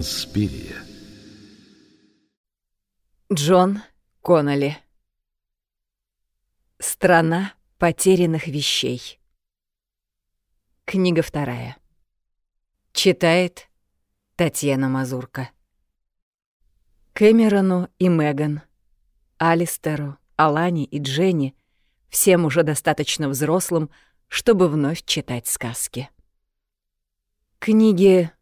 Инспирия. Джон Конноли. Страна потерянных вещей. Книга вторая. Читает Татьяна Мазурка. Кэмерону и Меган, Алистеру, Алане и Дженни, всем уже достаточно взрослым, чтобы вновь читать сказки. Книги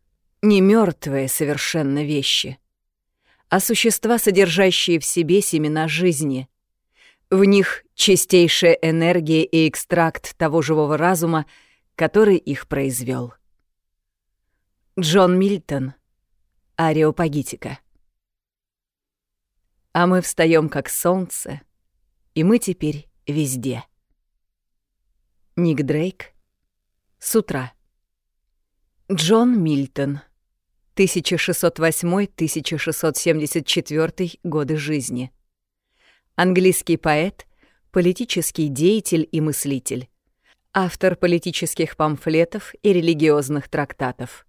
не мертвые совершенно вещи, а существа, содержащие в себе семена жизни. В них чистейшая энергия и экстракт того живого разума, который их произвел. Джон Мильтон. Ариопагитика. А мы встаем как солнце, и мы теперь везде. Ник Дрейк. С утра. Джон Мильтон. 1608-1674 годы жизни. Английский поэт, политический деятель и мыслитель. Автор политических памфлетов и религиозных трактатов.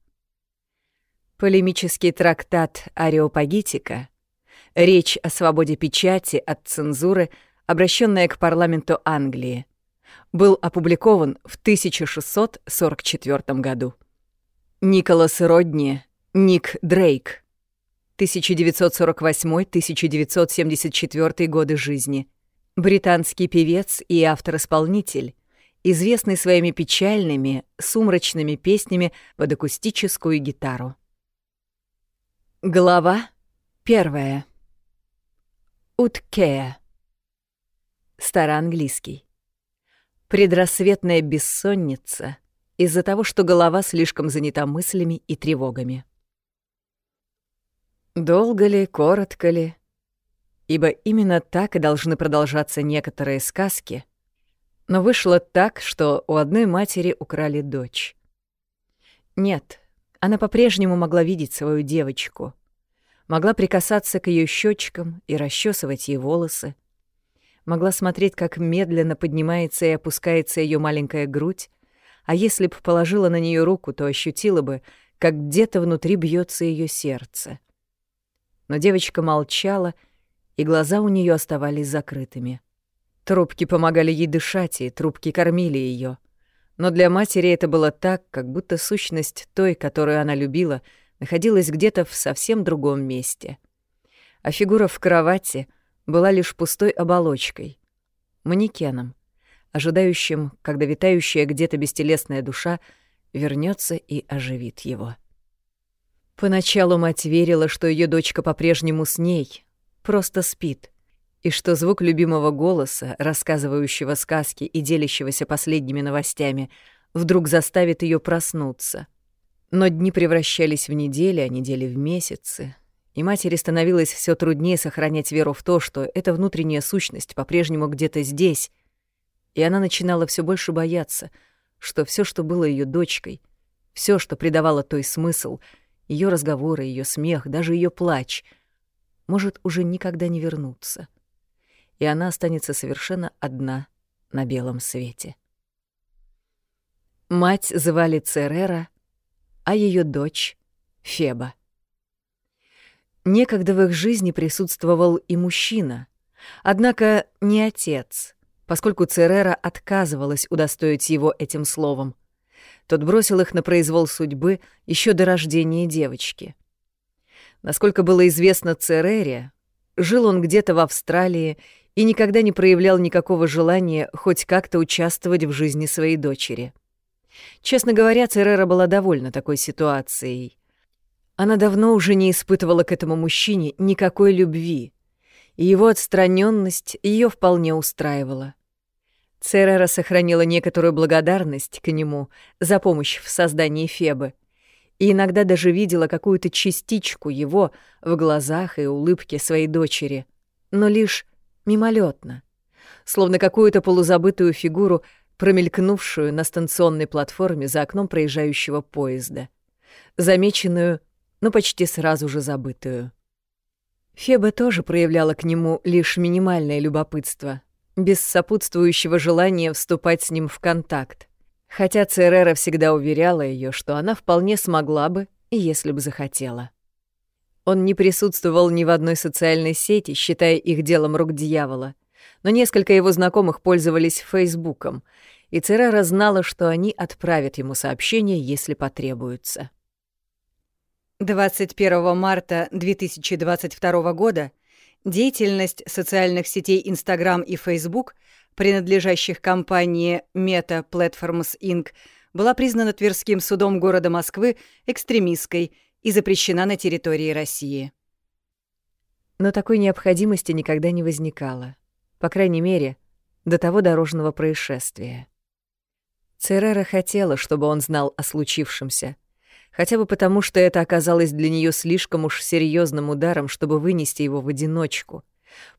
Полемический трактат «Ареопагитика» — речь о свободе печати от цензуры, обращенная к парламенту Англии, был опубликован в 1644 году. Николас Родни Ник Дрейк. 1948-1974 годы жизни. Британский певец и автор-исполнитель, известный своими печальными, сумрачными песнями под акустическую гитару. Глава первая. Уткея. Староанглийский. Предрассветная бессонница из-за того, что голова слишком занята мыслями и тревогами. Долго ли, коротко ли? Ибо именно так и должны продолжаться некоторые сказки. Но вышло так, что у одной матери украли дочь. Нет, она по-прежнему могла видеть свою девочку. Могла прикасаться к ее щечкам и расчесывать ей волосы. Могла смотреть, как медленно поднимается и опускается ее маленькая грудь, а если б положила на нее руку, то ощутила бы, как где-то внутри бьется ее сердце но девочка молчала, и глаза у нее оставались закрытыми. Трубки помогали ей дышать, и трубки кормили ее. Но для матери это было так, как будто сущность той, которую она любила, находилась где-то в совсем другом месте. А фигура в кровати была лишь пустой оболочкой, манекеном, ожидающим, когда витающая где-то бестелесная душа вернется и оживит его. Поначалу мать верила, что ее дочка по-прежнему с ней, просто спит, и что звук любимого голоса, рассказывающего сказки и делящегося последними новостями, вдруг заставит ее проснуться. Но дни превращались в недели, а недели в месяцы, и матери становилось все труднее сохранять веру в то, что эта внутренняя сущность по-прежнему где-то здесь, и она начинала все больше бояться, что все, что было ее дочкой, все, что придавало той смысл — ее разговоры, ее смех, даже ее плач может уже никогда не вернуться. И она останется совершенно одна на белом свете. Мать звали Церера, а ее дочь — Феба. Некогда в их жизни присутствовал и мужчина, однако не отец, поскольку Церера отказывалась удостоить его этим словом. Тот бросил их на произвол судьбы еще до рождения девочки. Насколько было известно Церере, жил он где-то в Австралии и никогда не проявлял никакого желания хоть как-то участвовать в жизни своей дочери. Честно говоря, Церера была довольна такой ситуацией. Она давно уже не испытывала к этому мужчине никакой любви, и его отстраненность ее вполне устраивала. Церера сохранила некоторую благодарность к нему за помощь в создании Фебы и иногда даже видела какую-то частичку его в глазах и улыбке своей дочери, но лишь мимолетно, словно какую-то полузабытую фигуру, промелькнувшую на станционной платформе за окном проезжающего поезда, замеченную, но почти сразу же забытую. Феба тоже проявляла к нему лишь минимальное любопытство — без сопутствующего желания вступать с ним в контакт. Хотя Церера всегда уверяла ее, что она вполне смогла бы, если бы захотела. Он не присутствовал ни в одной социальной сети, считая их делом рук дьявола, но несколько его знакомых пользовались Фейсбуком, и Церера знала, что они отправят ему сообщение, если потребуется. 21 марта 2022 года деятельность социальных сетей Instagram и Facebook, принадлежащих компании Meta Platforms Inc., была признана Тверским судом города Москвы экстремистской и запрещена на территории России. Но такой необходимости никогда не возникало. По крайней мере, до того дорожного происшествия. Церера хотела, чтобы он знал о случившемся, хотя бы потому, что это оказалось для нее слишком уж серьезным ударом, чтобы вынести его в одиночку.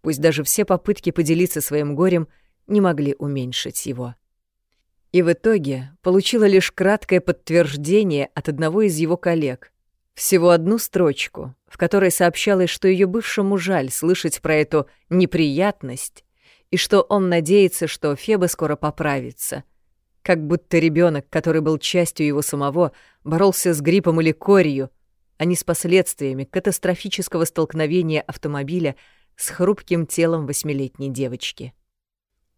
Пусть даже все попытки поделиться своим горем не могли уменьшить его. И в итоге получила лишь краткое подтверждение от одного из его коллег. Всего одну строчку, в которой сообщалось, что ее бывшему жаль слышать про эту неприятность и что он надеется, что Феба скоро поправится. Как будто ребенок, который был частью его самого, боролся с гриппом или корью, а не с последствиями катастрофического столкновения автомобиля с хрупким телом восьмилетней девочки.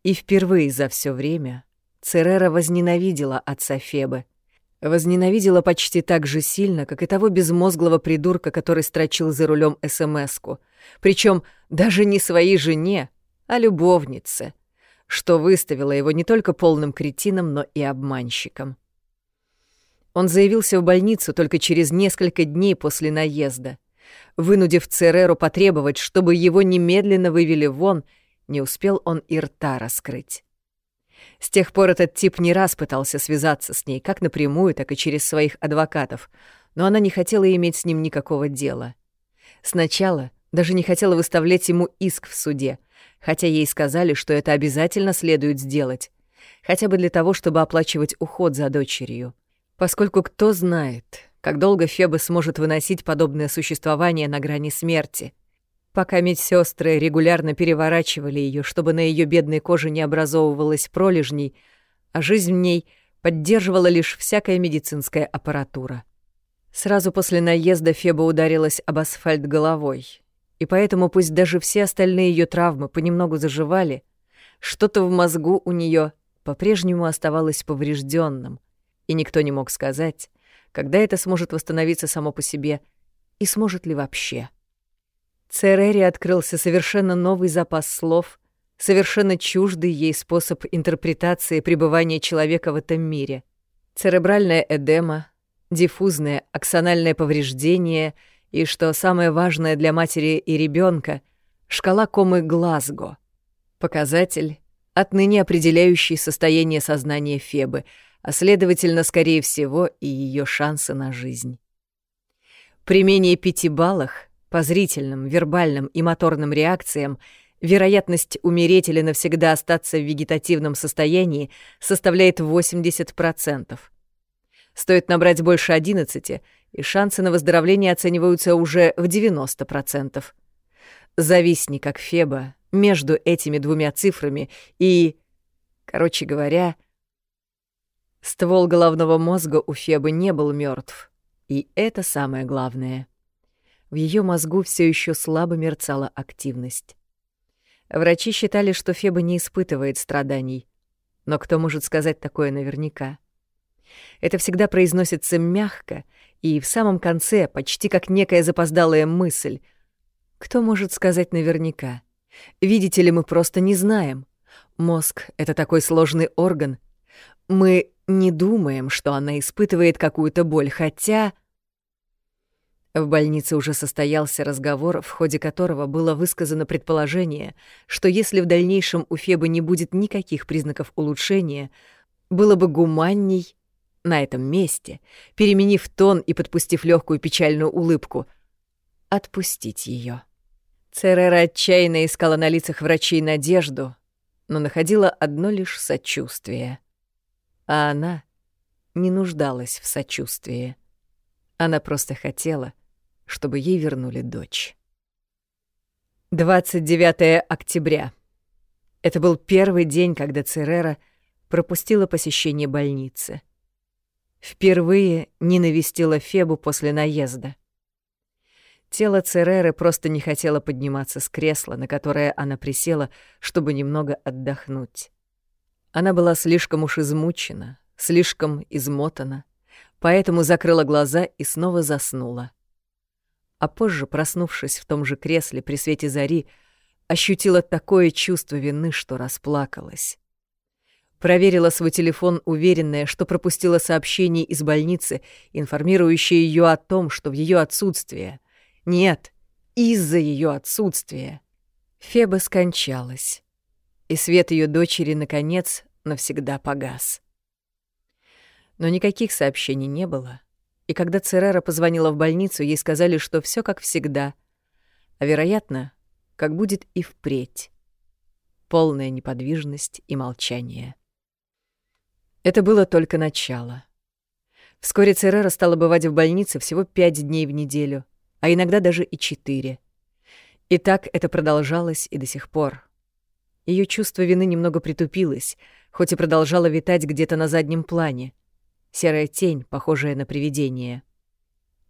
И впервые за все время Церера возненавидела отца Фебы. Возненавидела почти так же сильно, как и того безмозглого придурка, который строчил за рулем СМС-ку. Причем даже не своей жене, а любовнице, что выставило его не только полным кретином, но и обманщиком. Он заявился в больницу только через несколько дней после наезда, вынудив Цереру потребовать, чтобы его немедленно вывели вон, не успел он и рта раскрыть. С тех пор этот тип не раз пытался связаться с ней, как напрямую, так и через своих адвокатов, но она не хотела иметь с ним никакого дела. Сначала даже не хотела выставлять ему иск в суде, хотя ей сказали, что это обязательно следует сделать, хотя бы для того, чтобы оплачивать уход за дочерью. Поскольку кто знает, как долго Феба сможет выносить подобное существование на грани смерти — пока медсестры регулярно переворачивали ее, чтобы на ее бедной коже не образовывалось пролежней, а жизнь в ней поддерживала лишь всякая медицинская аппаратура. Сразу после наезда Феба ударилась об асфальт головой, и поэтому пусть даже все остальные ее травмы понемногу заживали, что-то в мозгу у нее по-прежнему оставалось поврежденным, и никто не мог сказать, когда это сможет восстановиться само по себе и сможет ли вообще. Церере открылся совершенно новый запас слов, совершенно чуждый ей способ интерпретации пребывания человека в этом мире. Церебральная эдема, диффузное аксональное повреждение и, что самое важное для матери и ребенка, шкала комы Глазго. Показатель, отныне определяющий состояние сознания Фебы, а следовательно, скорее всего, и ее шансы на жизнь. При менее пяти баллах по зрительным, вербальным и моторным реакциям вероятность умереть или навсегда остаться в вегетативном состоянии составляет 80%. Стоит набрать больше 11, и шансы на выздоровление оцениваются уже в 90%. Зависни, как Феба, между этими двумя цифрами и... Короче говоря, ствол головного мозга у Фебы не был мертв, и это самое главное — в ее мозгу все еще слабо мерцала активность. Врачи считали, что Феба не испытывает страданий. Но кто может сказать такое наверняка? Это всегда произносится мягко и в самом конце, почти как некая запоздалая мысль. Кто может сказать наверняка? Видите ли, мы просто не знаем. Мозг — это такой сложный орган. Мы не думаем, что она испытывает какую-то боль, хотя... В больнице уже состоялся разговор, в ходе которого было высказано предположение, что если в дальнейшем у Фебы не будет никаких признаков улучшения, было бы гуманней на этом месте, переменив тон и подпустив легкую печальную улыбку, отпустить ее. Церера отчаянно искала на лицах врачей надежду, но находила одно лишь сочувствие. А она не нуждалась в сочувствии. Она просто хотела — чтобы ей вернули дочь. 29 октября. Это был первый день, когда Церера пропустила посещение больницы. Впервые не навестила Фебу после наезда. Тело Цереры просто не хотело подниматься с кресла, на которое она присела, чтобы немного отдохнуть. Она была слишком уж измучена, слишком измотана, поэтому закрыла глаза и снова заснула. А позже, проснувшись в том же кресле при свете зари, ощутила такое чувство вины, что расплакалась. Проверила свой телефон, уверенная, что пропустила сообщение из больницы, информирующее ее о том, что в ее отсутствие, нет, из-за ее отсутствия, Феба скончалась, и свет ее дочери, наконец, навсегда погас. Но никаких сообщений не было, и когда Церера позвонила в больницу, ей сказали, что все как всегда, а, вероятно, как будет и впредь. Полная неподвижность и молчание. Это было только начало. Вскоре Церера стала бывать в больнице всего пять дней в неделю, а иногда даже и четыре. И так это продолжалось и до сих пор. Ее чувство вины немного притупилось, хоть и продолжало витать где-то на заднем плане. Серая тень, похожая на привидение.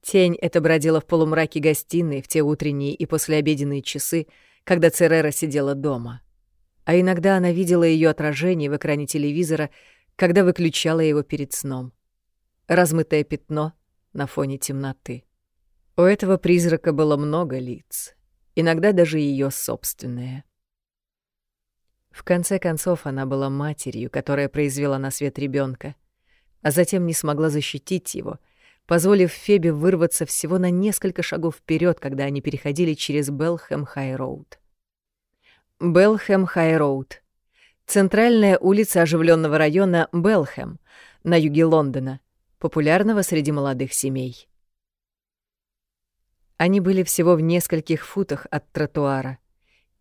Тень эта бродила в полумраке гостиной в те утренние и послеобеденные часы, когда Церера сидела дома. А иногда она видела ее отражение в экране телевизора — когда выключала его перед сном. Размытое пятно на фоне темноты. У этого призрака было много лиц, иногда даже ее собственное. В конце концов, она была матерью, которая произвела на свет ребенка, а затем не смогла защитить его, позволив Фебе вырваться всего на несколько шагов вперед, когда они переходили через Белхэм-Хай-Роуд. Белхэм-Хай-Роуд Центральная улица оживленного района Белхэм на юге Лондона, популярного среди молодых семей. Они были всего в нескольких футах от тротуара,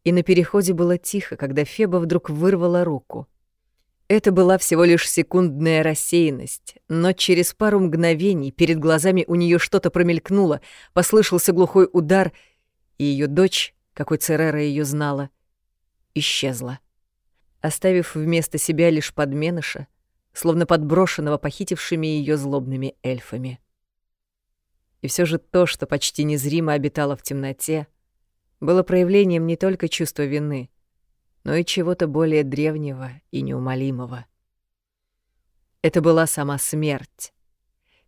и на переходе было тихо, когда Феба вдруг вырвала руку. Это была всего лишь секундная рассеянность, но через пару мгновений перед глазами у нее что-то промелькнуло, послышался глухой удар, и ее дочь, какой Церера ее знала, исчезла оставив вместо себя лишь подменыша, словно подброшенного похитившими ее злобными эльфами. И все же то, что почти незримо обитало в темноте, было проявлением не только чувства вины, но и чего-то более древнего и неумолимого. Это была сама смерть.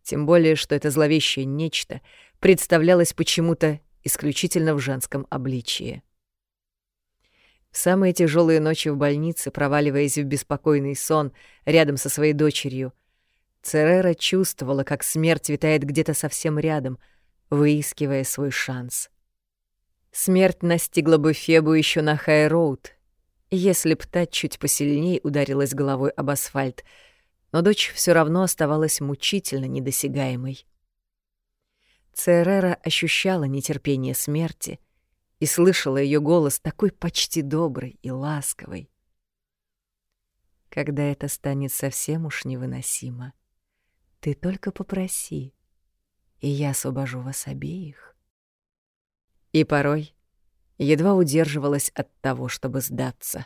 Тем более, что это зловещее нечто представлялось почему-то исключительно в женском обличии. В самые тяжелые ночи в больнице, проваливаясь в беспокойный сон рядом со своей дочерью, Церера чувствовала, как смерть витает где-то совсем рядом, выискивая свой шанс. Смерть настигла бы Фебу еще на Хай-Роуд, если б та чуть посильнее ударилась головой об асфальт, но дочь все равно оставалась мучительно недосягаемой. Церера ощущала нетерпение смерти — и слышала ее голос такой почти добрый и ласковый. Когда это станет совсем уж невыносимо, ты только попроси, и я освобожу вас обеих. И порой едва удерживалась от того, чтобы сдаться.